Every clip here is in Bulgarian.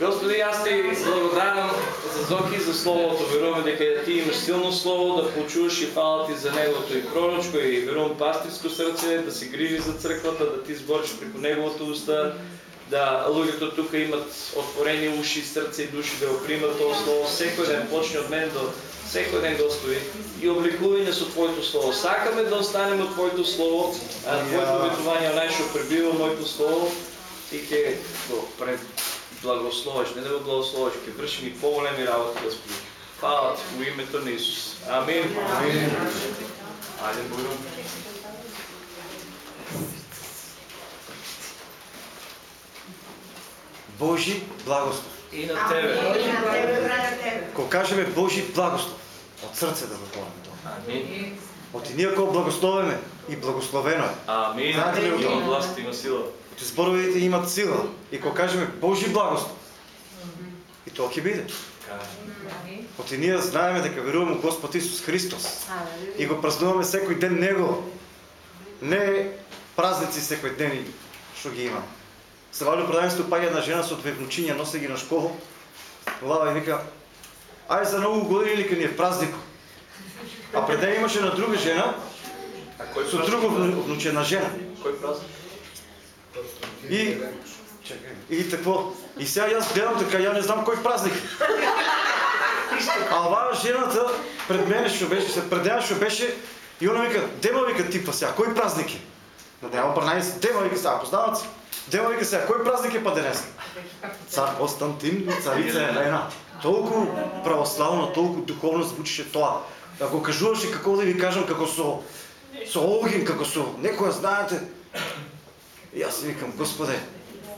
Господи, аз ти благодарам за Зоки, за Словото. Веруваме дека ти имаш силно Слово, да почуваш и фала ти за Неговото и пророчко, и верувам пастирско сърце, да се грижи за църквата, да ти сбориш преко Неговото уста, да луѓето тук имат отворени уши, сърце и души да го това Слово. Всеки ден почне от мен до всеки ден, Господи, и обликуваме со Твоето Слово. Сакаме да останем от Твоето Слово, а Твоето обетование най што пребива Моето Слово и ке го пред благословиш, не да го благословиш, ке върши ми по-големи работи, Господи. Хвала Ти во името на Исус. Амин. Амин. Айде, Богу. Божи благослов. И на Тебе. Ко кажеме Божи благослов, от сърце да го говорим това. Амин. От и ние ко благословеме и благословено е. Амин. Знаете ли Има това? власт, има сила. От зборовете имат сила. И ко кажеме Божи благослов, и то ќе биде. От и ние знаеме дека веруваме у Господ Исус Христос. И го празнуваме секој ден Него. Не празници секој ден што ги има. Савалю продавниците паѓа една жена со две внучиња, носи ги на школа. Лава и вика, ај за нову година нека ни е празник. А пред нея имаше една друга жена, со друга вну- внучена жена. Кой празник? И, и такво. И сега аз гледам така, я не знам кой празник. А оваа жената пред мене што беше, се пред нея што беше, и она вика, дема вика типа сега, кој празник е? На нея обрнай се, дема вика сега, познават се. Дема вика сега, кој празник е па денес? Цар Константин и царица Елена. Толку православно, толку духовно звучеше тоа. Да го кажуваше како да ви кажам, како со со огин, како со некоја знаете. И аз си викам, Господе,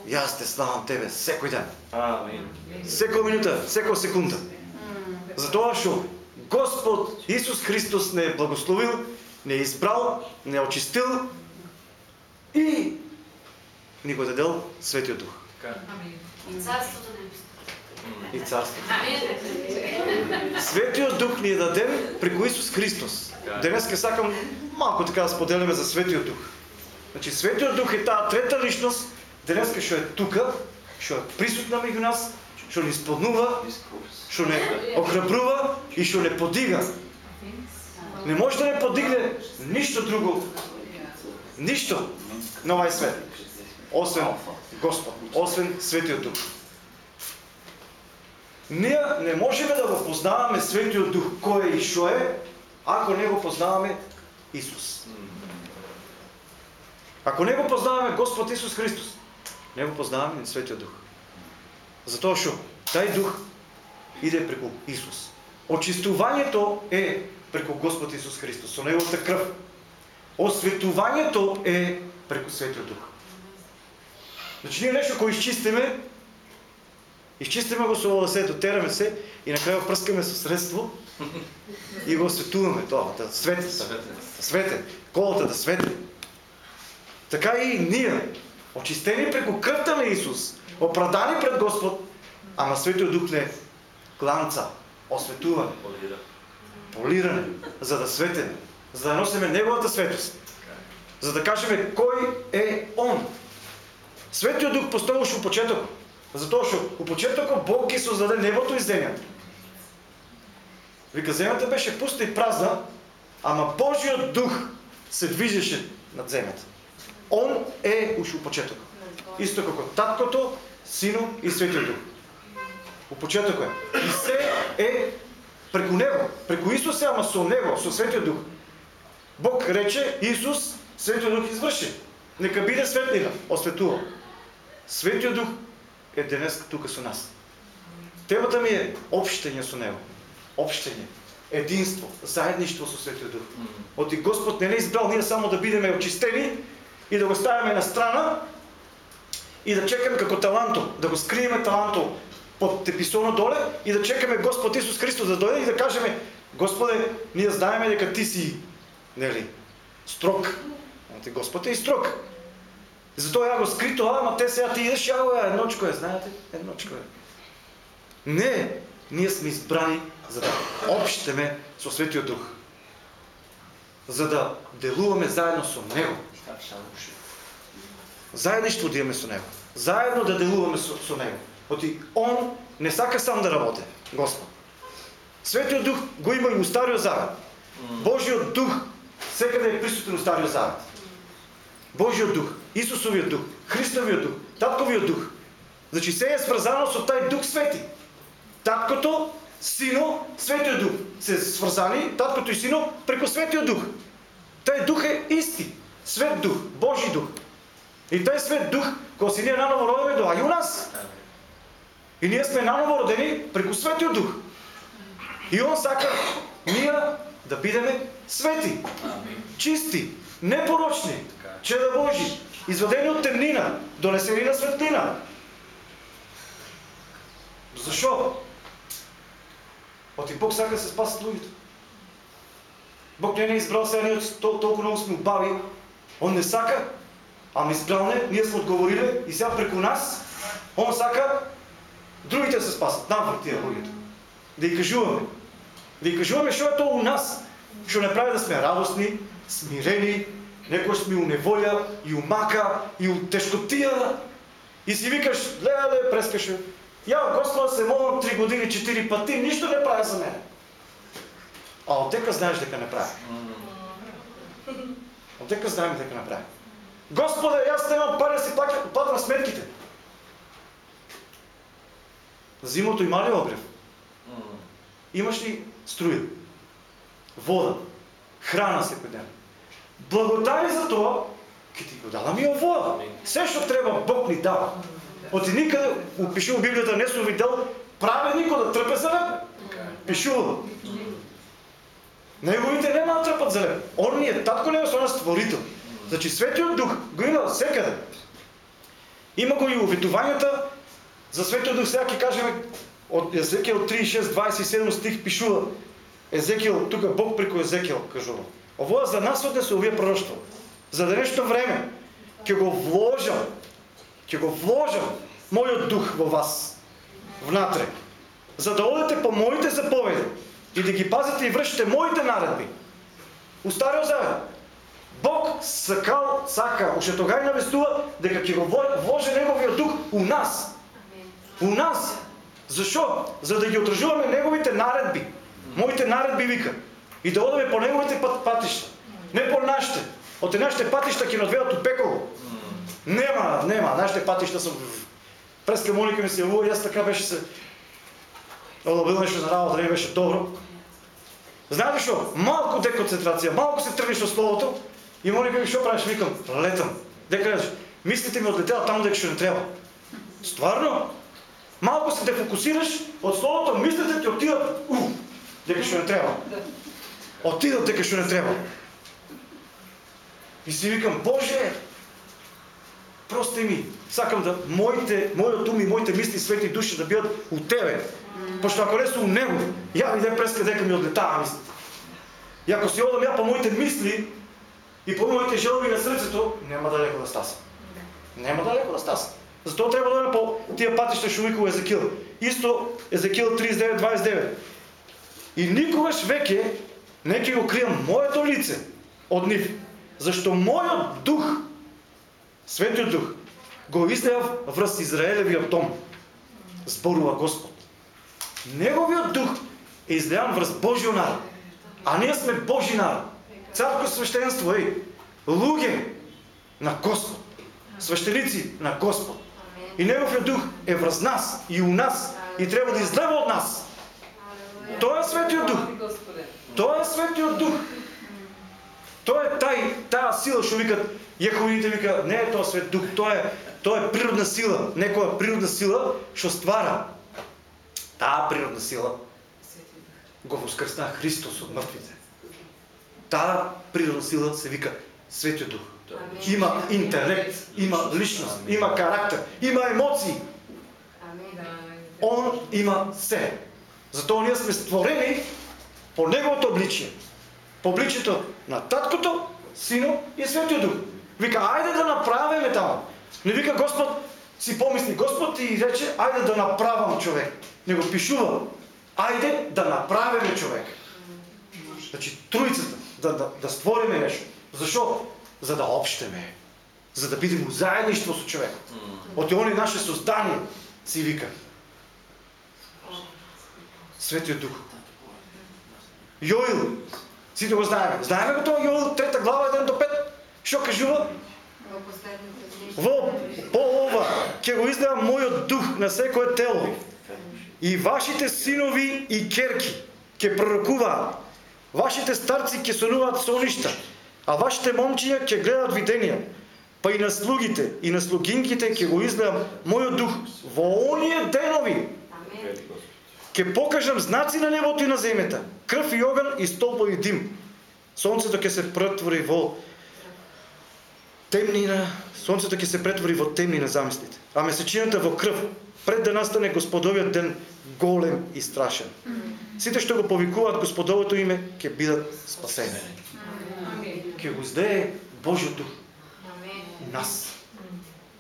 и аз те славам Тебе секој ден. Амин. Секоја минута, секоја секунда. Затоа што Господ Исус Христос не е благословил, не е избрал, не е очистил и ни го дадел Светиот Дух Така. И царството небесно. и Царство. Светиот Дух ни е даден преко Исус Христос. Денеска сакам малко така да споделяме за Светиот Дух. Значи Светиот Дух е таа трета личност, денеска што е тука, што е присутна меѓу нас, што ни споднува, што не охрабрува и што не подига. Не може да не подигне ништо друго, ништо на овај свет, освен Господ, освен Светиот Дух. Ние не можеме да го познаваме Светиот Дух кој е и што е, ако не го познаваме Исус. Ако не го познаваме Господ Исус Христос, не го познаваме ни Светиот Дух. Затоа што тај Дух иде преку Исус. Очистувањето е преку Господ Исус Христос, со Неговата крв. Осветувањето е преку Светиот Дух. Значи ние нешто кој изчистиме, изчистиме го со ово да се, и на крај го прскаме со средство и го осветуваме тоа, да свети, да свете, колата да свети. Така и ние, очистени преку крвта на Исус, оправдани пред Господ, ама Светиот Дух не гланца, осветуване, Полира. полиране, за да светиме, за да носиме Неговата светост, за да кажеме кој е Он. Светиот Дух постојаш у почетокот, затоа што у почетокот Бог ги создаде небото и земјата. Вика, земјата беше пуста и празна, ама Божиот Дух се движеше над земјата. Он е уш у почетокот. Исто како Таткото, Сино и Светиот Дух. У почетокот е. И се е преку Него, преку Исус е, ама со Него, со Светиот Дух. Бог рече, Исус, Светиот Дух изврши. Нека биде светлина, осветува. Светиот Дух е денес тука со нас. Темата ми е общење со Него. Общење, единство, заедништво со Светиот Дух. Оти Господ не не избрал ние само да бидеме очистени и да го ставиме на страна и да чекаме како таланто, да го скриеме таланто под теписоно доле и да чекаме Господ Исус Христос да дојде и да кажеме Господе, ние знаеме дека ти си нели строг. Господ е и строг. Затоа ја го скри тоа, ама те сега ти идеш, ја го е, едночко е, знаете, едночко е. Не, ние сме избрани за да общеме со Светиот Дух. За да делуваме заедно со Него. Заедништво да имаме со Него. Заедно да делуваме со, со Него. Оти он не сака сам да работи, Господ. Светиот Дух го има и у Стариот Завет. Божиот Дух секаде е присутен у Стариот Завет. Божиот Дух, Исусовиот Дух, Христовиот Дух, Татковиот Дух. Значи се е сврзано со тај Дух Свети. Таткото, Сино, Светиот Дух се сврзани, таткото и Сино преко Светиот Дух. Тај Дух е исти. Свет Дух, Божи Дух. И тај Свет Дух, кога си ние наново родиме, доаѓа у нас. И ние сме наново родени преко Светиот Дух. И Он сака ние да бидеме свети, чисти, непорочни, чеда Божи, изведени от темнина, донесени на светлина. Защо? Оти Бог сака се спасат луѓето. Бог не е избрал сега ние тол- толкова много сме обави. Он не сака, ами избрал не, ние сме отговорили и сега преко нас, Он сака другите се спасат, навър тия луѓето. Да ги кажуваме. Да ги кажуваме, що е то у нас. Що не прави да сме радостни, смирени, некој сме у неволја, и у мака, и у тежкотия. И си викаш, леле, ле, прескаше. Я, Господа, се молам три години, четири пъти, нищо не прави за мен. А отдека знаеш дека не прави. Отдека знаем дека не прави. Господа, аз немам пари да си платя- сметките. Зимото има ли огрев? Имаш ли струя? Вода? Храна секој ден? Благодари за тоа, ке ти го дала ми ово. Се што треба Бог ни дава. Оти никаде, пишува Библията, не сум видел праведникот да трпе за леп. Пишува. Неговите нема трпат за леп. Он ни е татко со нас створител. Значи Светиот Дух го има секаде. Има го и обетувањата за Светиот Дух. Сега ќе кажеме од Езекиел 36, 27 стих пишува. Езекиел, тука Бог преко Езекиел кажува. Ово е за нас однесе овие пророштва. За денешно време ќе го вложам, ќе го вложам мојот дух во вас, внатре, за да одете по моите заповеди и да ги пазите и вршите моите наредби. У Стариот Завет Бог сакал, сака, уште тога и навестува дека ќе вложи неговиот дух у нас. У нас. Зашо? За да ги одржуваме неговите наредби. Моите наредби вика. И да одеме по неговите пат, патишта. Не по нашите. От нашите патишта ќе надведат у пеколо. Нема, нема. Нашите патишта са... Преска Моника ми се явува и аз така беше се... Одобил нещо за работа, не беше добро. Знаете що? Малко деконцентрация, малко се тръгнеш от словото и Моника ми, що правиш? Викам, летам. Дека кажеш, мислите ми отлетела там, дека ще не трябва. Стварно? Малко се дефокусираш от словото, мислите ти отидат, у, дека ще не трябва. Отидат, дека ще не трябва. И си викам, Боже, прости ми, сакам да моите, мојот ум и моите мисли свети души да бидат у Тебе. Пошто ако не са у Него, ја виде преска дека ми одлетава мислите. И ако си одам ја по моите мисли и по моите желби на срцето, нема далеко да стасам. Нема далеко да стасам. Затоа треба да по тия патишта што Езекил. Исто Езекил 39:29. И никогаш веќе не ќе го кријам моето лице од нив, зашто мојот дух, Светиот Дух, го излеав врз Израелевиот дом. Зборува Господ. Неговиот дух е излеан врз Божиот народ. А ние сме Божи народ. Царско свещенство е луѓе на Господ. Свещеници на Господ. И Неговиот дух е врз нас и у нас и трябва да излева от нас. Той е Светиот Дух. Той е Светиот Дух. Той е тај, таа сила што викат, јаховите вика, не е тоа свет дух, тоа е, тоа е природна сила, некоја природна сила што ствара. Таа природна сила го воскресна Христос од мртвите. Таа природна сила се вика Светиот Дух. Има интелект, има личност, има карактер, има емоции. Он има се. Затоа ние сме створени по Неговото обличие. Обличието на Таткото, Сино и Светиот Дух. Вика, ајде да направиме тамо. Не вика Господ, си помисли, Господ ти рече, ајде да направам човек. Не го пишува, ајде да направиме човек. Значи, троицата, да, да, да створиме нещо. Защо? За да общеме. За да бидеме у заедништво со човекот. От они наше создание, си вика. Светиот Дух. Јоил, сите го знаеме. Знаеме го тоа Јоил, трета глава, 1 до 5. Што кажува? Во последните дни. Во по ова ќе го издавам мојот дух на секое тело. И вашите синови и керки ќе пророкуваат. Вашите старци ќе сонуваат соништа, а вашите момчиња ќе гледат виденија. Па и на слугите и на слугинките ќе го издавам мојот дух во оние денови. Амин. Ќе покажам знаци на небото и на земјата, крв и оган и столпови дим. Сонцето ќе се претвори во темнина, сонцето ќе се претвори во темнина, замислите. А месечината во крв, пред да настане Господовиот ден голем и страшен. Сите што го повикуваат Господовото име ќе бидат спасени. Ќе го издее Божјот дух Амин. у нас.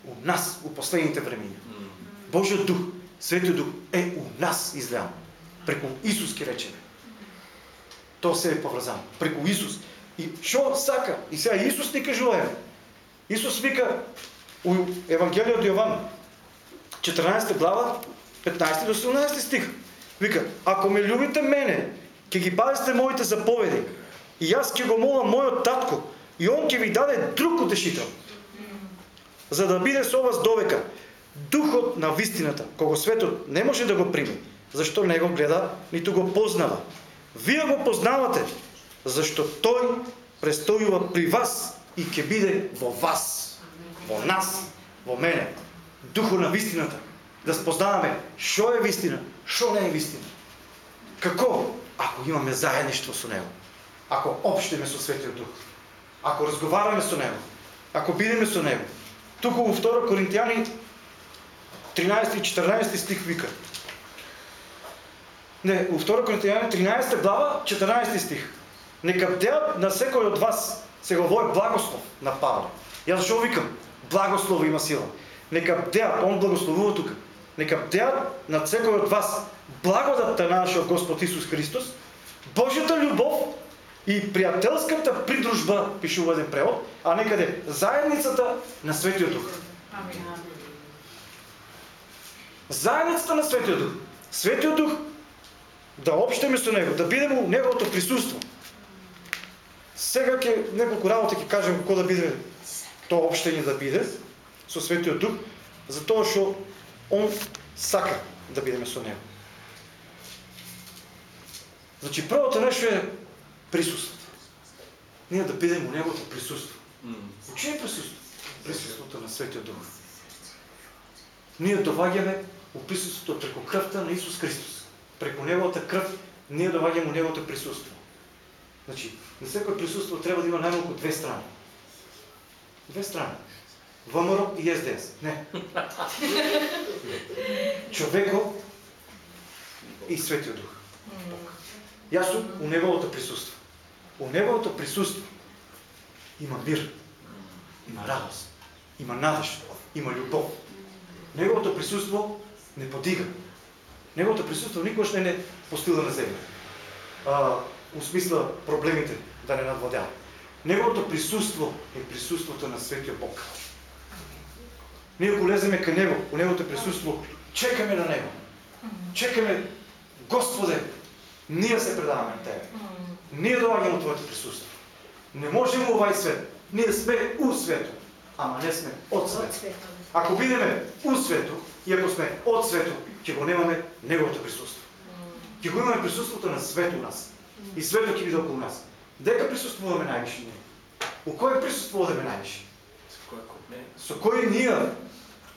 У нас у последните времиња. Божјот дух, Светиот дух е у нас излеан. Преку Исус ќе речеме. То се е поврзано. Преку Исус. И што сака? И сега Исус ни кажува. еве. Исус вика у Евангелието од Јован 14 глава 15 до 17 стих. Вика, ако ме любите мене, ќе ги пазите моите заповеди. И јас ќе го молам мојот татко и он ќе ви даде друг утешител. За да биде со вас довека духот на вистината, кого светот не може да го прими, зашто не го гледа, ниту го познава. Вие го познавате, зашто тој престојува при вас и ќе биде во вас, во нас, во мене. Духот на вистината. Да спознаваме што е вистина, што не е вистина. Како? Ако имаме заедништво со Него. Ако обштиме со Светиот Дух. Ако разговараме со Него. Ако бидеме со Него. Туку во 2 Коринтијани 13 и 14 стих вика. Не, во 2 Коринтијани 13 глава 14 стих. Нека бдеат на секој од вас. Сега ово е благослов на Павле. Јас зашо викам? Благослов има сила. Нека бдеат, он благословува тука. Нека бдеат над секој од вас благодатта на нашиот Господ Исус Христос, Божјата љубов и пријателската придружба, пишува еден превод, а некаде заедницата на Светиот Дух. Заедницата на Светиот Дух. Светиот Дух да обштеме со него, да бидеме у неговото присуство. Сега ќе неколку работи ќе кажем како да биде тоа обштење да биде со Светиот Дух, затоа што он сака да бидеме со него. Значи првото нешто е присуството. Ние да бидеме у неговото присуство. У чие присуство? Присуството на Светиот Дух. Ние доваѓаме у присуството преку крвта на Исус Христос. Преку неговата крв ние у неговото присуство. Значи, на секој присуство треба да има најмалку две страни. Две страни. ВМРО и СДС. Не. Човеко и Светиот Дух. Сум у неговото присуство. У неговото присуство има мир, има радост, има надеж, има љубов. Неговото присуство не подига. Неговото присуство никош не не постила на земја. А, у смисла проблемите да не надвладява. Неговото присуство е присуството на Светиот Бог. Ние ако леземе кај Него, у Неговото присуство, чекаме на Него. Чекаме, Господе, ние се предаваме на Тебе. Ние доаѓаме от Твоето присуство. Не можеме овај свет. Ние сме у свето, ама не сме од свето. Ако бидеме у свето и ако сме од свето, ќе го немаме неговото присуство. Ќе го имаме присуството на свето у нас. И свето ќе биде околу нас. Дека присуствуваме највише ние? У кој присуствуваме највише? Со кој ние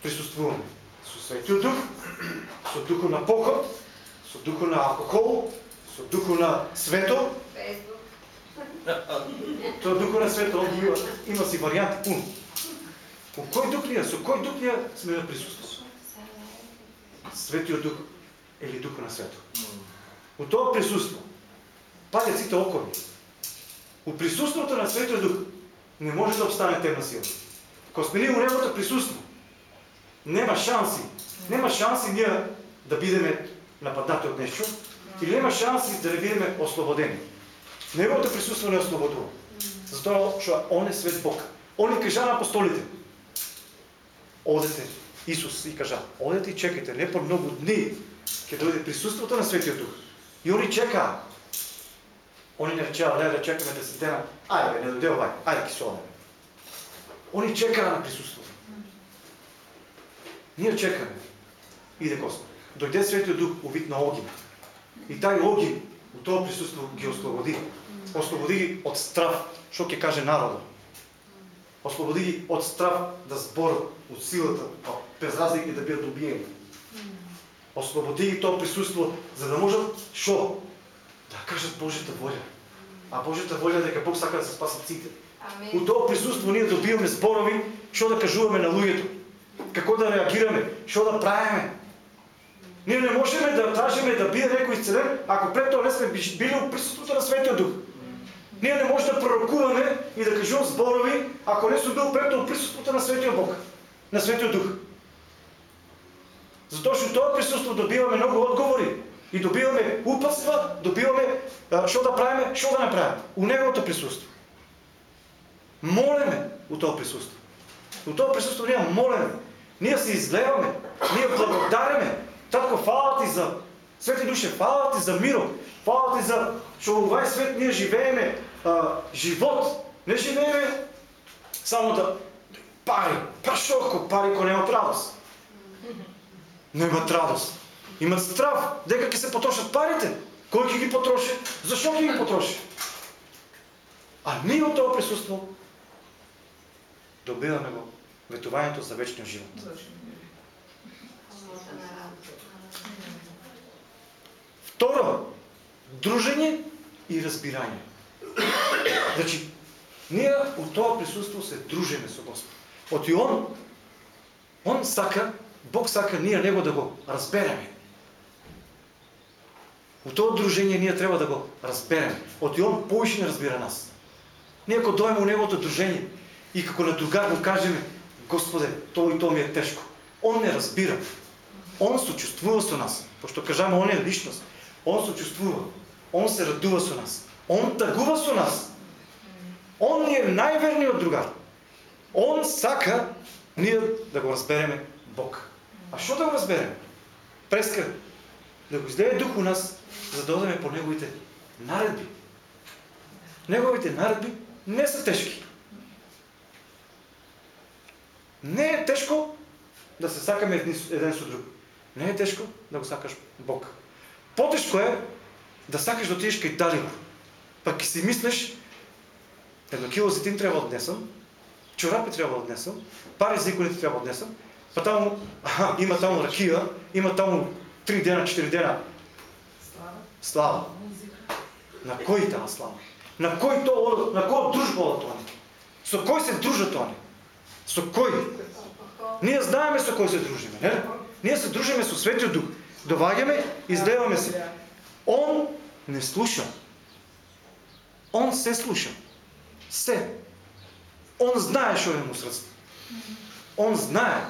присуствуваме? Со Светиот Дух, со духот на поход, со духот на алкохол, со духот на свето. Тоа духот на свето, има, има си варианти пун. По кој дух ние, со кој дух ние сме на присуство? Светиот дух или духот на свето. У тоа присуство паѓаат сите окови. У присуството на Светиот дух не може да обстане темна сила. Кога сме ние у неговото присуство, нема шанси. Нема шанси ние да бидеме нападнати од нешто или нема шанси да не бидеме ослободени. Неговото присуство не ослободува. Затоа што он е свет Бог. Он и кажа на апостолите. Одете, Исус и кажа, одете и чекайте, не по многу дни ќе дојде присуството на Светиот Дух. И они чекаат. Они не речеа, леле, чекаме 10 дена. Ајде, бе, не дојде овај, ајде ки се одеме. Они чекаат на присуство. Ние чекаме. Иде Господ. Дојде Светиот Дух у вид на огин. И тај огин у тоа присуство ги ослободи. Ослободи ги од страв, што ќе каже народот. Ослободи ги од страв да зборат од силата, па без разлики да бидат убиени. Ослободи ги тоа присуство за да можат што? Да кажат Божјата воља. А Божјата воља е дека Бог сака да се спасат сите. У Амин. тоа присуство ние добиваме зборови што да кажуваме на луѓето. Како да реагираме, што да правиме. Ние не можеме да тражиме да биде некој исцелен, ако пред тоа не сме били у присуството на Светиот Дух. Ние не можеме да пророкуваме и да кажуваме зборови, ако не сме бил у присуството на Светиот Бог, на Светиот Дух. Затоа што тоа присуство добиваме многу одговори и добиваме упатства, добиваме што да правиме, што да не правиме. У неговото присуство. Молеме у тоа присуство. У тоа присуство ние молеме. Ние се излеваме, ние благодариме. Татко, фала ти за Свети Душе, фала ти за мирот. Фала ти за што овај свет ние живееме а, живот. Не живееме само да пари. Па што ако пари кој немат радост? Немат радост. Имат страв дека ќе се потрошат парите. Кој ќе ги потроши? Зашо ќе ги потроши? А ние от тоа присуство добиваме го ветувањето за вечниот живот. Второ, дружење и разбирање. Значи, ние от тоа присуство се дружиме со Господ. Оти Он, Он сака, Бог сака ние Него да го разбереме. У тоа дружење ние треба да го разбереме. Оти Он повише не разбира нас. Ние ако дојме у Неговото дружење и како на другар му кажеме, Господе, тоа и тоа ми е тешко. Он не разбира. Он сочувствува со нас. Пошто кажаме, Он е личност. Он сочувствува. Он се радува со нас. Он тагува со нас. Он ни е најверниот другар. Он сака ние да го разбереме Бог. А што да го разбереме? Преска да го излее дух у нас, за да одеме по неговите наредби. Неговите наредби не са тежки. Не е тежко да се сакаме еден со друг. Не е тежко да го сакаш Бог. Потешко е да сакаш да отидеш кај Далибор. Ќе си мислиш, едно кило зетин трябва да однесам, чорапи трябва да однесам, пари за иконите трябва да однесам, па таму, аха, има таму ракија, има таму 3 дена, 4 дена слава. На кој таа слава? На кој то, на кој дружба од тони? Со кој се дружат тони? Со кој? Ние знаеме со кој се дружиме, не? Ние се дружиме со Светиот Дух. Доваѓаме, излеваме се. Он не слуша. Он се слуша. Се. Он знае што е му срцето. Он знае.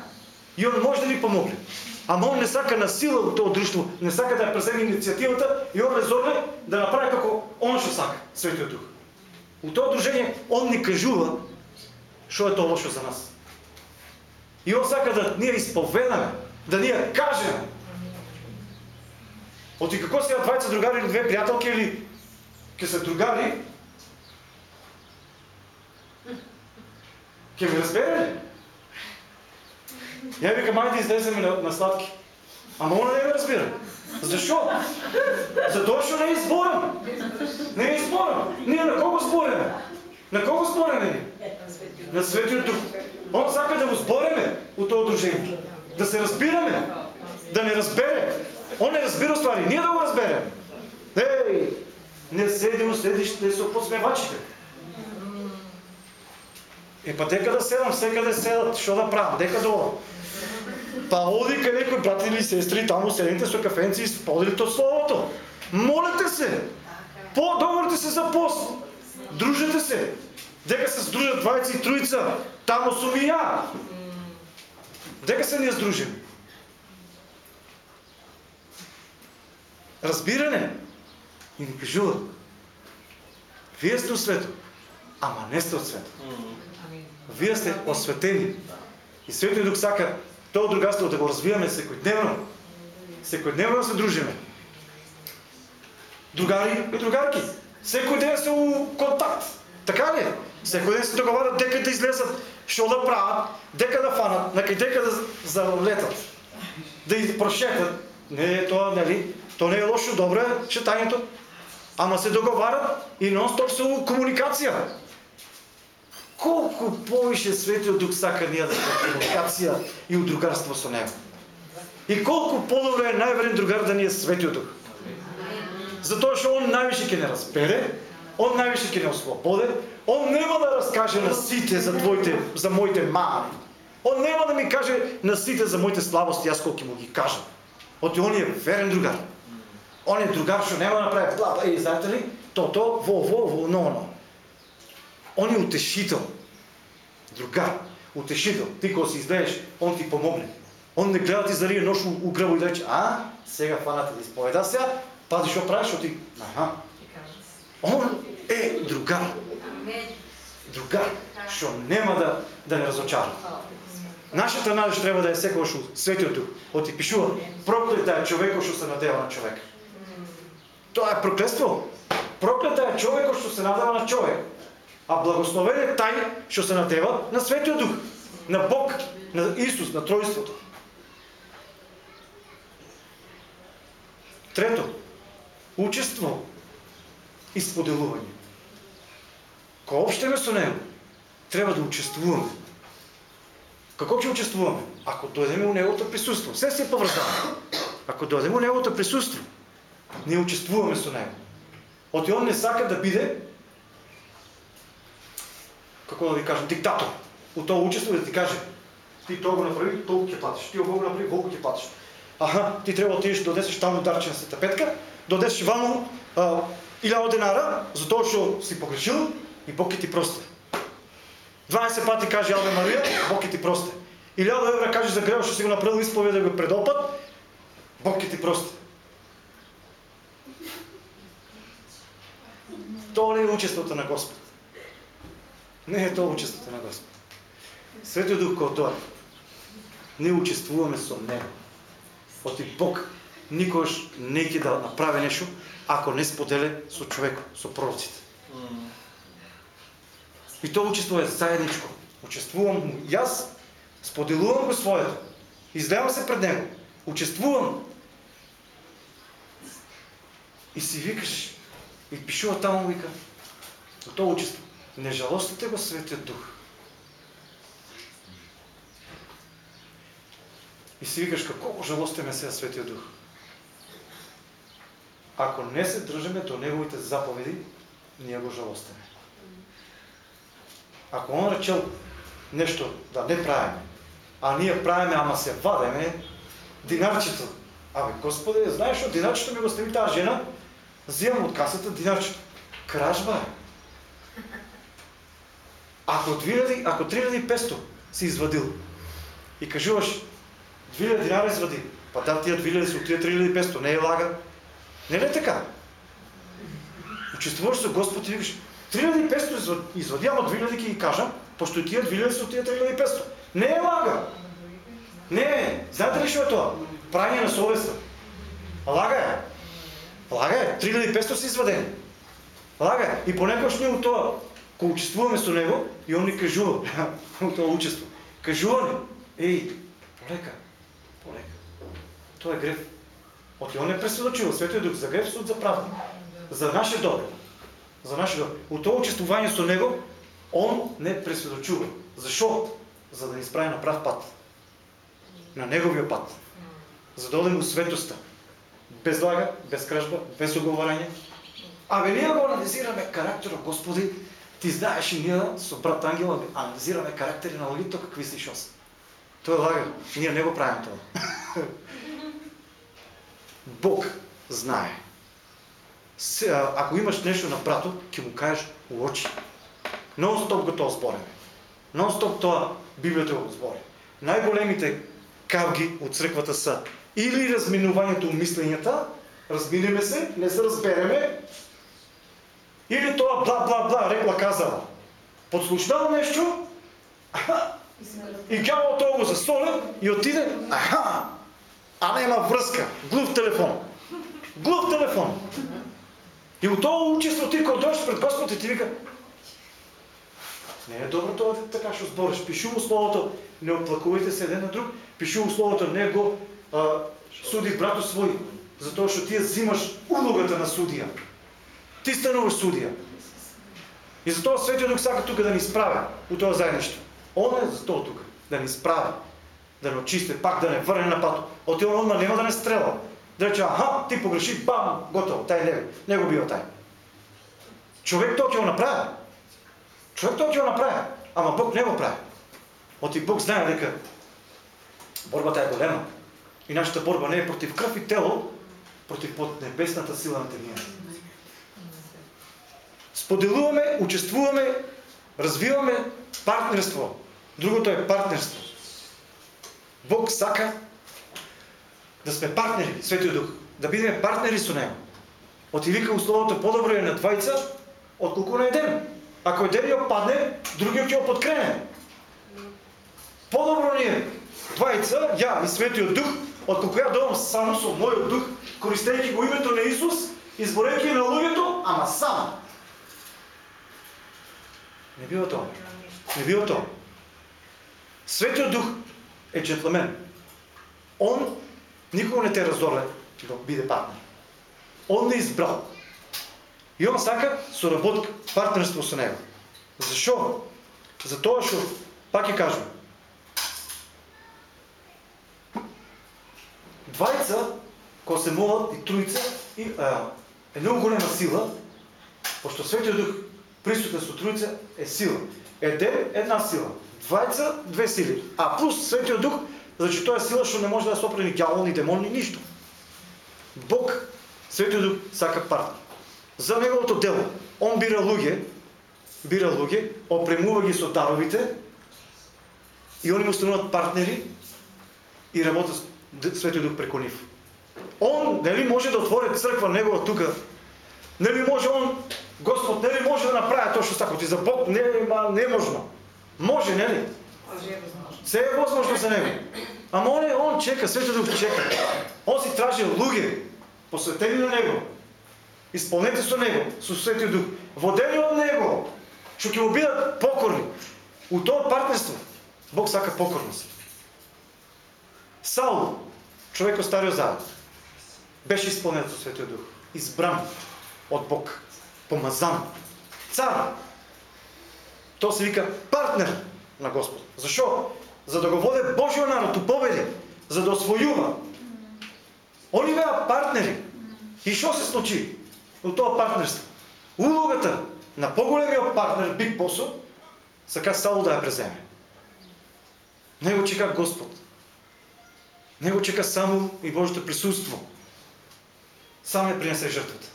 И он може да ни помогне. Ама он не сака на сила от тоа друштво, не сака да преземе иницијативата и он резорне да направи како он што сака, Светиот Дух. У тоа дружење он ни кажува што е тоа лошо за нас. И он сака да ние исповедаме, да ние кажеме. Оти како сега двајца другари или две пријателки или ќе се другари, ќе ме разбере ли? Ја викам, ајде излеземе на, на сладки. Ама она не ме разбира. Зашо? Затоа што не е изборен. Не е изборен. Ние на кого збореме? На кого збореме ние? На Светиот Дух. Он сака да го збореме у тоа дружење. Да се разбираме. Да не разбере. Он не разбира ствари. Ние да го разбереме. Еј, не седи у седиште со подсмевачите. Е, па дека да седам, секаде седат, што да правам, дека да одам. Па оди кај некои брати или сестри, таму седите со кафенци и споделите од Словото. Молете се. По, договорите се за пост. Дружете се. Дека се сдружат двајца и тројца, таму сум и ја. Дека се ние сдружим. Разбиране. И ни кажува. Вие сте од светот, ама не сте од светот. Вие сте осветени. И Светиот Дух сака тоа другарство да го развиваме секојдневно. Секојдневно да се дружиме. другари и другарки. Секој ден се у контакт. Така ли? Секој ден се договарат дека да излезат, што да прават, дека да фанат, на дека да залетат, да прошетат. Не тоа, нели? То не е лошо, добро е читањето. Ама се договарат и нон-стоп се у комуникација. Колку повише Светиот Дух сака ние да сме и у другарство со Него. И колку подобро е најверен другар да ни е Светиот Дух. Затоа што он највише ќе не разбере, он највише ќе не ослободе, он нема да раскаже на сите за твоите, за моите мани. Он нема да ми каже на сите за моите слабости, јас колку му ги кажам. Оти он е верен другар. Он е другар што нема да направи бла бла, и знаете ли, то то, во во во, но но. Он е утешител. Другар, утешител. Ти кога си излееш, он ти помогне. Он не гледа ти зарие нош у, грбо и да рече, а, сега фаната да изповеда сега, пази што правиш, ти, аха. Он е другар. Другар, што нема да, да не разочара. Нашата надеж треба да е секогаш у Светиот Дух. Оти пишува, проклет е човекот што се надева на човек. Тоа е проклество. Проклет е човекот што се надева на човек. А благословен е тај што се надева на Светиот Дух, на Бог, на Исус, на Тројството. Трето, учество и споделување. Кога обштеме со него, треба да учествуваме. Како ќе учествуваме? Ако дојдеме у неговото присуство. Се се поврзано. Ако дојдеме у неговото присуство, ние учествуваме со него. Оти не сака да биде како да ви кажам, диктатор. У тоа учество да ти каже, ти тоа го направи, толку ќе платиш. Ти го направи, колку ќе платиш. Аха, ти треба да отидеш да додесеш таму дарче на Света Петка, додесеш ваму а, 1000 денара, за тоа што си погрешил и Бог ќе ти прости. 12 пати каже Аве Марија, Бог ќе ти прости. 1000 евра каже за грев што си го направил исповеда го предопад, Бог ќе ти прости. Тоа не е учеството на Господ. Не е тоа учеството на Господ. Светиот Дух кој тоа. Не учествуваме со Него. Оти Бог никогаш не ќе да направи нешто ако не споделе со човекот, со пророците. И тоа учество е заедничко. Учествувам му јас, споделувам го своето. Излевам се пред него. Учествувам. И си викаш, и пишува таму вика, тоа учество. Не жалостите го Светиот Дух. И си викаш, како жалостиме сега Светиот Дух. Ако не се држиме до неговите заповеди, ние го жалостиме. Ако он речел нешто да не правиме, а ние правиме, ама се вадеме, динарчето. Абе, Господе, знаеш што динарчето ми го стави таа жена, взимам од касата динарчето. Кражба е. Ако 2000, ако 3500 си извадил и кажуваш 2000 динара извади, па да тия 2000 се отиде 3500, не е лага. Не е така? Учествуваш со Господ и викаш, 3500 извади, ама 2000 ќе ги кажам, пошто и тия 2000 се отиде 3500. Не е лага. Не. Знаете ли што е тоа? Прање на совеста. Лага е. Лага е. 3500 се извадени. Лага е. И понекогаш ние от тоа, кога учествуваме со него, и он ни кажува, от тоа учество, кажува ни, еј, полека, полека. Тоа е греф. Оти он е пресведочил, Светиот Дух, за греф суд за правда. За наше добро. За наше добро. От тоа учествување со него, он не пресведочува. Зашо? За да ни справи на прав пат. На неговиот пат. За да одеме у светоста. Без лага, без кражба, без оговарање. Абе, ние го анализираме карактерот, Господи, ти знаеш и ние со брат Ангел анализираме карактери на луѓето какви си шо се. Тоа е лага. Ние не го правиме тоа. Бог знае. Ако имаш нещо на брато, ќе му кажеш у очи. Нон-стоп го тоа збореме. Нон-стоп тоа Библијата го збори. Најголемите кавги од црквата са или разминувањето у мислењата, разминеме се, не се разбереме, или тоа бла бла бла рекла казала. Подслушнало нешто, и као тоа го засоля и отиде, аха, а нема врска, глув телефон. Глув телефон. И от това учество ти, когато дойдеш пред Господ и ти вика, не е добро това така ще сбориш. Пиши му словото, не оплакувайте се един на друг. Пиши му словото, не го а, суди брато свой. Затова, що ти взимаш улогата на судия. Ти стануваш судия. И затова Светия Дух сака тук да ни изправя от това заеднище. Он е за това тук. Да ни изправя. Да ни очисти, пак да не върне на пато. От он няма да не стреля. Да рече, аха, ти погреши, бам, готово, тай него. Него бива тай. Човек то ќе го направи. Човек то ќе го направи. Ама Бог не го прави. От и Бог знае дека борбата е голема. И нашата борба не е против кръв и тело, против под небесната сила на темния. Споделуваме, участвуваме, развиваме партнерство. Другото е партнерство. Бог сака да сме партнери, Светия Дух, да бидеме партнери со Него. Оти вика условото по-добро е на двајца, отколку на еден. Ако еден ја падне, другиот ќе го подкрене. По-добро ни е двајца, ја и Светиот Дух, отколку ја довам само со мојот дух, користејќи го името на Исус, изборејќи на луѓето, ама сам. Не бива тоа. Не бива тоа. Светиот Дух е джентлмен. Он никога не те раздоле да биде партнер. Он не избрал. И он сака соработка, партнерство со него. Защо? Затоа што, пак ќе кажам, двајца, кога се молат и тројца, и, а, е много голема сила, пошто Светиот Дух присутен со тројца е сила. Еден една сила. Двајца две сили. А плюс Светиот Дух, значи тоа е сила што не може да сопре ни ѓавол, ни демон, ни ништо. Бог, Светиот Дух, сака партнер. За неговото дело, он бира луѓе, бира луѓе, опремува ги со даровите и они му стануват партнери и работат Светиот Дух преко нив. Он, нели може да отвори црква негова тука, нели може он, Господ, нели може да направи тоа што сака, ти за Бог не не е можно. Може? Може е възможно. Се е възможно за него. Ама он, е, он чека, Светиот Дух чека. Он си тражи луѓе, посветени на него. Изпълнете со него, со Светиот Дух. Водени од него, што ќе му бидат покорни. У тоа партнерство Бог сака покорност. Саул, човек од Стариот Завет, беше изпълнен со Светиот Дух. Избран од Бог. Помазан. Цар. Тоа се вика партнер на Господ. Зашо? За да го воде Божиот народ у победи, за да освојува. Они беа партнери. И што се случи у тоа партнерство? Улогата на поголемиот партнер, Биг Босо, сака Саул да ја преземе. Него чека Господ. Него чека само и Божието присуство. Сам е принесе жртвата.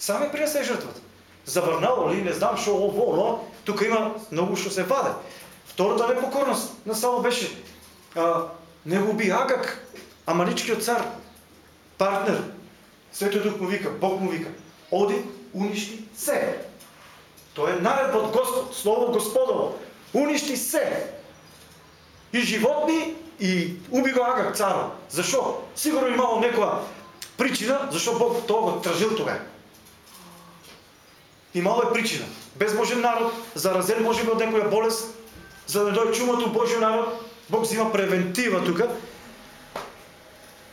Сам е принесе жртвата. Завърнало ли, не знам шо ово, но тук има много што се ваде. Втората непокорност на Саул беше а, не го би Агак, амаличкиот цар, партнер. Светиот Дух му вика, Бог му вика, оди, уништи се. Тоа е наредба от Господ, Слово Господово. Уништи се. И животни, и уби го Агак цара. Защо? Сигурно имало некоја причина, защо Бог тоа го тражил тогава. Имало е причина. Безбожен народ, заразен може би от някоя болест, за да не дойде чумата от Божия народ, Бог взима превентива тук.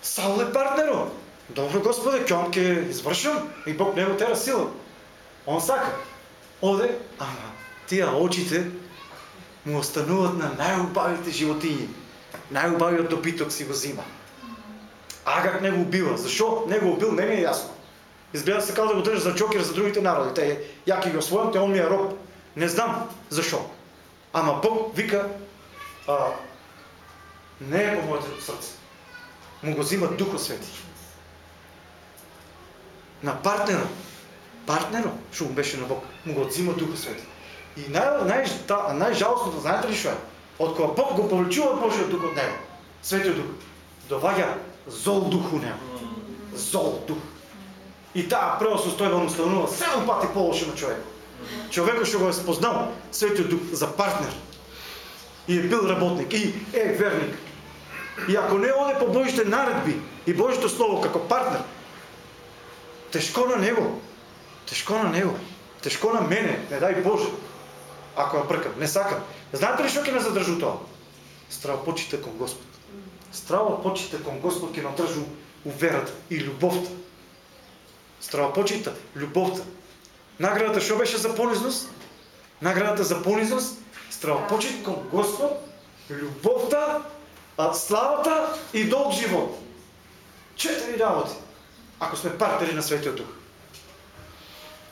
Саул е партнеро. Добро Господе, кьом ке извършвам и Бог него тера сила. Он сака. Оде, ама тия очите му остануват на най-обавите животини. Най-обавият допиток си го взима. Агак не го убива. Защо не го убил, не ми е ясно. Изгледа се казва да го държа за чокер за другите народи. Те яки ги освоям, те он ми е роб. Не знам защо. Ама Бог вика, а, не е по моето сърце. Му го взима Духа Свети. На партнера. Партнера, му беше на Бог, му го взима Духа Свети. И най- най- най-жалостното, знаете ли що е? От кога Бог го повлечува от Божия дух от него, Светия Дух, довага зол дух у него. Зол дух. И таа преосостојба станува седем пати полоше на човек. Човекот што го е спознал Светиот Дух за партнер. И е бил работник, и е верник. И ако не оде по Божите наредби и Божито Слово како партнер, Тежко на него. Тежко на него. Тежко на мене. Не дай Боже. Ако я бръкам. Не сакам. Знаете ли що ќе ме задржу тоа? Страва почита кон Господ. Страва почита кон Господ ќе надржу у верата и љубовта. Страва почита, љубовта. Наградата што беше за понизност? Наградата за понизност, страва почит кон Господ, љубовта, а славата и долг живот. Четири работи. Ако сме партнери на Светиот Дух.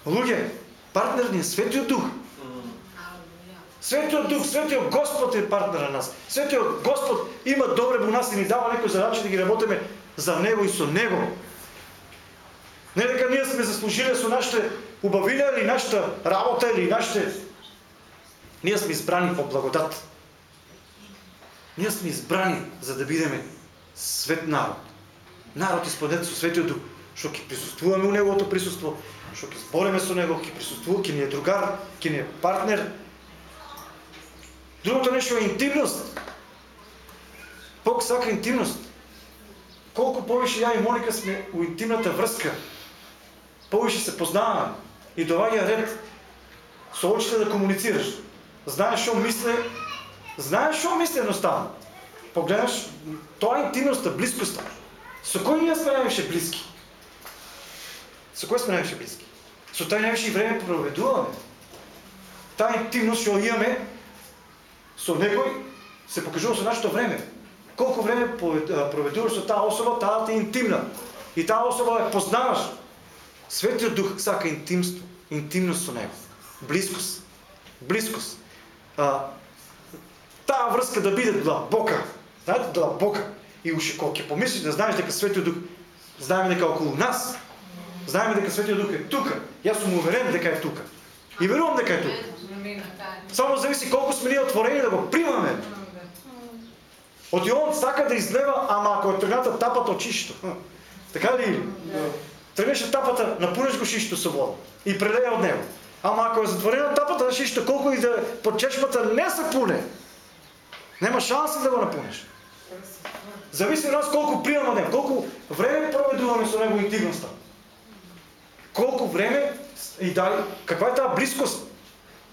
Луѓе, партнер ни е Светиот Дух. Светиот Дух, Светиот Господ е партнер на нас. Светиот Господ има добре во нас и ни дава некои задачи да ги работиме за Него и со Него. Не дека ние сме заслужиле со нашите убавина или нашата работа или нашите... Ние сме избрани по благодат. Ние сме избрани за да бидеме свет народ. Народ изпълнет со Светиот Дух, што ќе присуствуваме у Неговото присуство, што ќе збориме со Него, ќе присуствува, ќе ни е другар, ќе ни е партнер. Другото нещо е интимност. Бог сака интимност. Колко повече я и Моника сме у интимната връзка, повече се познаваме и довага ред со очите да комуницираш. Знаеш што мисле, знаеш што мисле едноставно. Погледаш, тоа е интимността, близкостта. Со кој ние сме највише близки? Со кој сме највише близки? Со тај највише и време проведуваме. Таа интимност што имаме со некој се покажува со нашето време. Колко време проведуваш со таа особа, таа ти е интимна. И таа особа ја познаваш. Светиот Дух сака интимство, интимност со него. Близкост. Близкост. А, таа връзка да биде длабока. Знаете, длабока. И уши ќе помислиш да знаеш дека Светиот Дух знаеме дека околу нас, знаеме дека Светиот Дух е тука. Јас сум уверен дека е тука. И верувам дека е тука. Само зависи колко сме ние отворени да го примаме. От Йоан сака да излева, ама ако е тръгната тапата от чишето. Така ли? Тръгнеше тапата, напунеш го шишето с вода и прелея от него. Ама ако е затворена тапата на шишето, колко и да под чешмата не се пуне, няма шанс да го напунеш. Зависи от нас колко приемаме него, колко време проведуваме с него интимността. Колко време и дали, каква е тази близкост?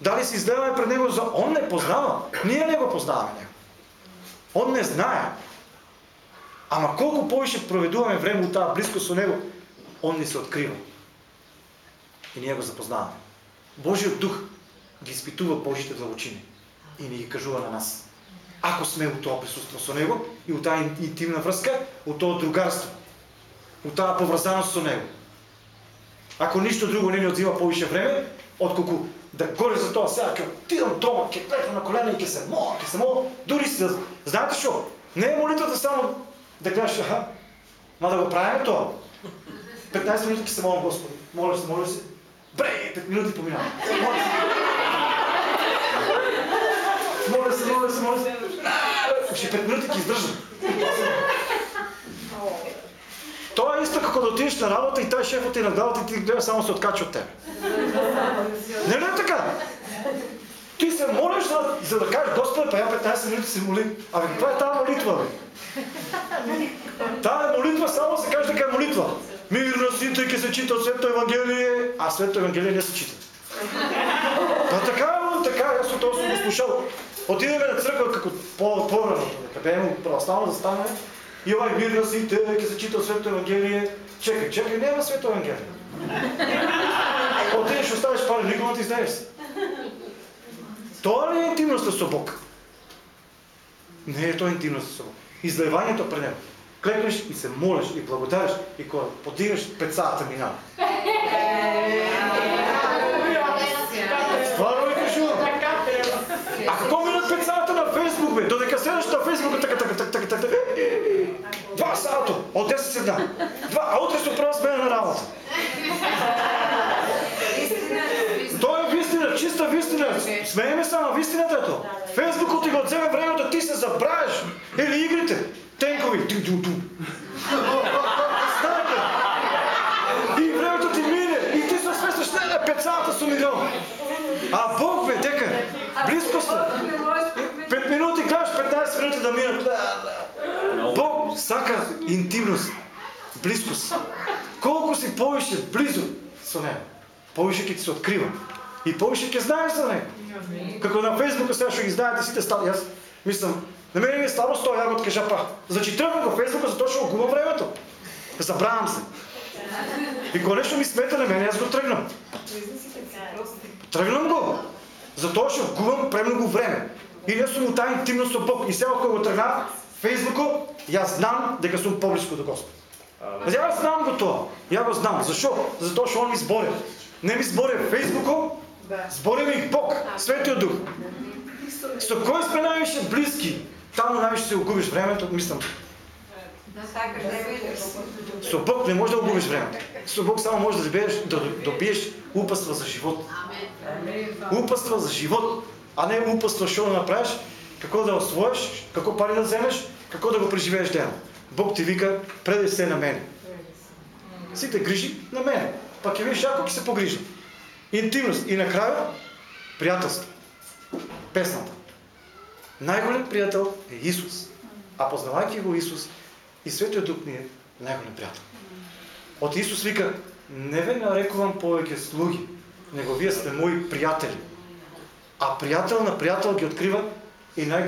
Дали се излеваме пред него за... Он не познава. Ние не го познаваме. Он не знае. Ама колко повече проведуваме време от тази близкост с него, он ни се открива. И ние го запознаваме. Божият дух ги изпитува Божите дълбочини и ни ги кажува на нас. Ако сме от това присутство с него и от тази интимна връзка, от това другарство, от тази повръзаност с него. Ако нищо друго не ни отзива повече време, отколко да горе за това сега, като отидам дома, ке клетва на колена и ке се моля, ке се моля, дори си да... Знаете що? Не е молитвата само да кажеш, аха, ма да го правим това. 15 минути ке се моля Господи. Моля се, моля се. Бре, 5 минути поминава. Моля се, моля се, моля се. Още 5 минути ке издържам. Това е исто како да отидеш на работа и taj шефът ти надава и ти гледа само се откача от тебе. Не ли е така? Ти се молиш, за, за да кажеш, Господи, па я 15 минути се моли. Абе, каква е тази молитва, бе? Тая молитва само се каже дека е молитва. Мир на сите ке се чита Свето Евангелие, а Свето Евангелие не се чита. Па така, така, аз от това съм го слушал. Отидеме на църква како по-рано, къде православно да стане. И овај мир на сите, ке се чита Свето Евангелие. Чекай, чекай, нема Свето Евангелие. Отидеш, оставиш пари, никога ти знаеш. Това ли е интимността с Бог? Не е то интимност с Бог. Излеванието пред Него. Клекнеш и се молиш и благодариш и кога подигнеш пецата минава. Стварно ви кажувам. А какво минат пецата на Фейсбук, бе? Додека седаш на Фейсбук, така, така, така, така, така, Два салто, от 10 седна. Два, а утре оправя смена на работа. Той е вистина, чиста вистина. Смееме се, ама вистината е то. Фейсбук ти го отземе времето, ти се забравиш. Или игрите. Тенкови. Знаете? И времето ти мине. И ти се свесташ не на пецата с умирал. А Бог бе, дека. Близко сте. Пет минути гледаш, 15 минути да минат. Бог сака интимност, близкост. колко си повече близо со него, повече ти се открива. И повече ќе знаеш за него. Како на Фейсбука сега што ги знаете сите стали. Јас мислам, на мене ми е ставо сто, ја го откажа па. Значи тръгвам во Фейсбука затоа што го губам времето. Забравам се. И кога нещо ми смета на мене, аз го тръгнам. Тръгнам го. Затоа што губам премногу време. И не сум у таа интимност со Бог. И сега кога го тръгнав, Фейсбуку, јас знам дека сум поблиско до Господ. Ја го знам го тоа. Ја го знам. Зашо? Затоа што он ми збори. Не ми збори Фейсбуку, збори ми Бог, Светиот Дух. Со кој сме највише близки, таму највише се губиш времето, видиш. Со Бог не можеш да губиш времето. Бог само можеш да добиеш, да добиеш упаства за живот. Упаства за живот, а не упаства што да направиш, како да освоиш, како пари да вземеш, како да го преживееш ден. Бог ти вика, предай се на мене. Сите грижи на мене. Па ќе видиш ако се погрижа. Интимност и на крајот пријателство. Песната. Најголем пријател е Исус. А познавајќи го Исус и Светиот Дух ни е најголем пријател. От Исус вика, не ве нарекувам повеќе слуги, него вие сте мои пријатели. А пријател на пријател ги открива и нај,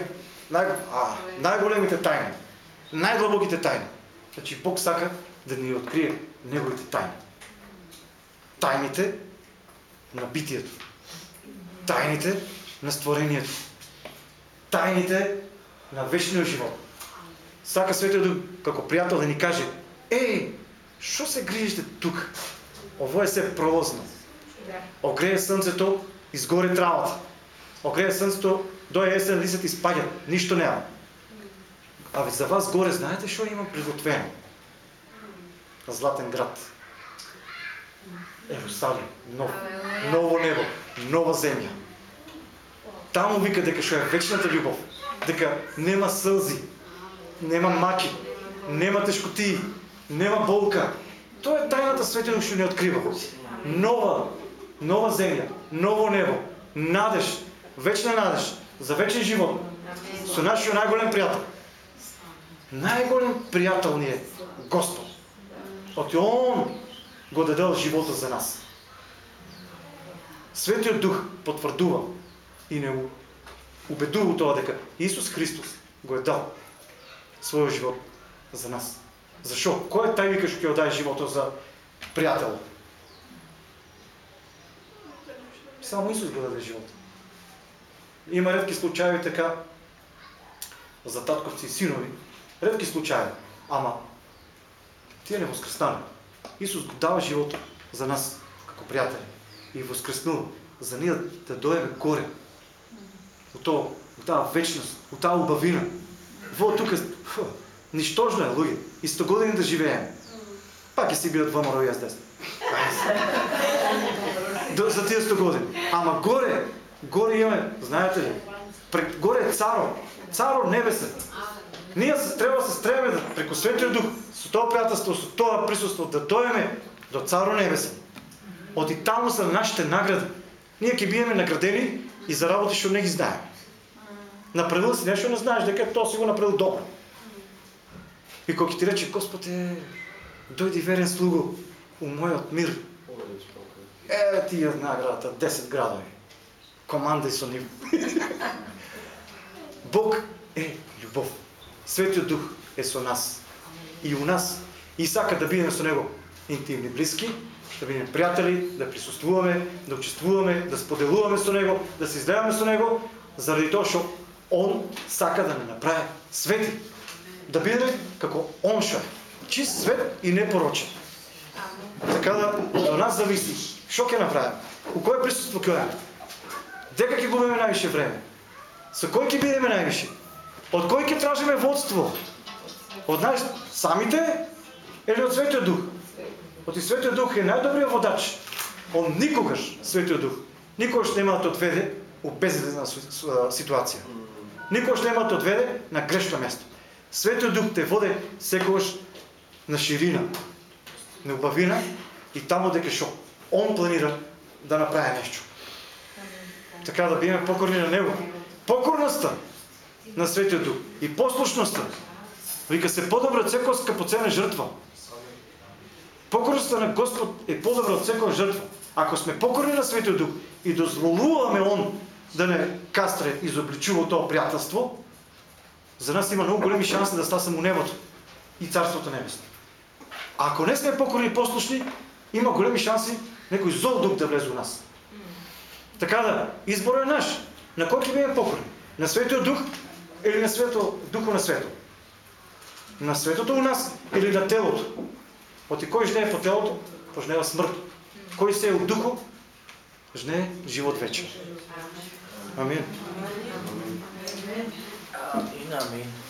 нај, а, најголемите тајни, најдлабоките тајни. Значи Бог сака да ни открие неговите тајни. Тајните на битието. Тајните на створението. Тајните на вечниот живот. Сака Светиот Дух како пријател да ни каже: "Еј, што се грижите тук? Ово е се пролазно. Огрее слънцето, изгоре травата. Огрее слънцето, дое есен, лисът изпадят. Нищо няма. Абе за вас горе, знаете що има приготвено? Златен град. Ерусалим, нов, ново небо, нова земја. Таму вика дека што е вечната љубов, дека нема сълзи, нема маки, нема тешкотии, нема болка. Тоа е тајната светено што ни открива. Нова, нова земја, ново небо, надеж, вечна надеж, за вечен живот, со нашиот најголем пријател. Најголем пријател ни е Господ. Оти Он го дадел живота за нас. Светиот Дух потврдува и не убедува у тоа дека Исус Христос го е дал својот живот за нас. Зашо? Кој е тај вика што ќе отдаде животот за пријател? Само Исус го даде живот. Има редки случаи така за татковци и синови. Редки случаи. Ама тие не воскреснали. Исус го дава живота за нас како пријатели и воскреснува за ние да доеме горе. У таа вечност, у таа убавина. Во тука фу, нищожно е луѓе. И 100 години да живееме. Пак ќе си бидат двама рови јас десна. За тие 100 години. Ама горе, горе имаме, знаете ли, пред, горе е царо, царо небесен. Ние се, трябва да се стреме да, преко Светиот Дух, со тоа пријателство, со тоа присуство, да доеме до царо небесен. От и таму са нашите награди. Ние ќе бидеме наградени и за работи што не ги знаеме. Направил си нещо, не знаеш дека тоа си го направил добро. И кога ти рече Господ е, дојди верен слуго у мојот мир. Еве ти ја наградата, 10 градови. Командај со нив. Бог е љубов. Светиот Дух е со нас. И у нас. И сака да бидеме со Него интимни, близки, да бидеме пријатели, да присуствуваме, да учествуваме, да споделуваме со Него, да се изгледаме со Него, заради тоа што Он сака да не направи свети. Да бидеме како Он што е. Чист свет и непорочен. Така да до нас зависи. Што ќе направиме? У кое присуство ќе одиме? Дека ќе губиме највише време? Со кој ќе бидеме највише? Од кој ќе тражиме водство? Од нас самите или од Светиот Дух? Оти Светиот Дух е најдобриот водач. Он никогаш, Светиот Дух, никогаш нема да те отведе у безвредна су- су- а, ситуација. Никогаш нема те отведе на грешно место. Светиот Дух те воде секогаш на ширина, на убавина и таму дека што Он планира да направи нешто. Така да бидеме покорни на Него. Покорноста на Светиот Дух и послушноста. Вика се по-добро од секоја скъпоценна жртва. покорността на Господ е по-добра от всяка жертва. Ако сме покорни на Светия Дух и дозволуваме Он да не кастре и изобличува това приятелство, за нас има много големи шанси да стасаме у небото и Царството Небесно. Ако не сме покорни и послушни, има големи шанси някой зол дух да влезе у нас. Така да, изборът е наш. На кой ли е покорни? На Светия Дух или на свето, Духа на Свето? На светото у нас или на телото? Оти кой жне по телото, пожнева смърт. Кой се е от духо, žne život väčší. Amen. Amen. Amen.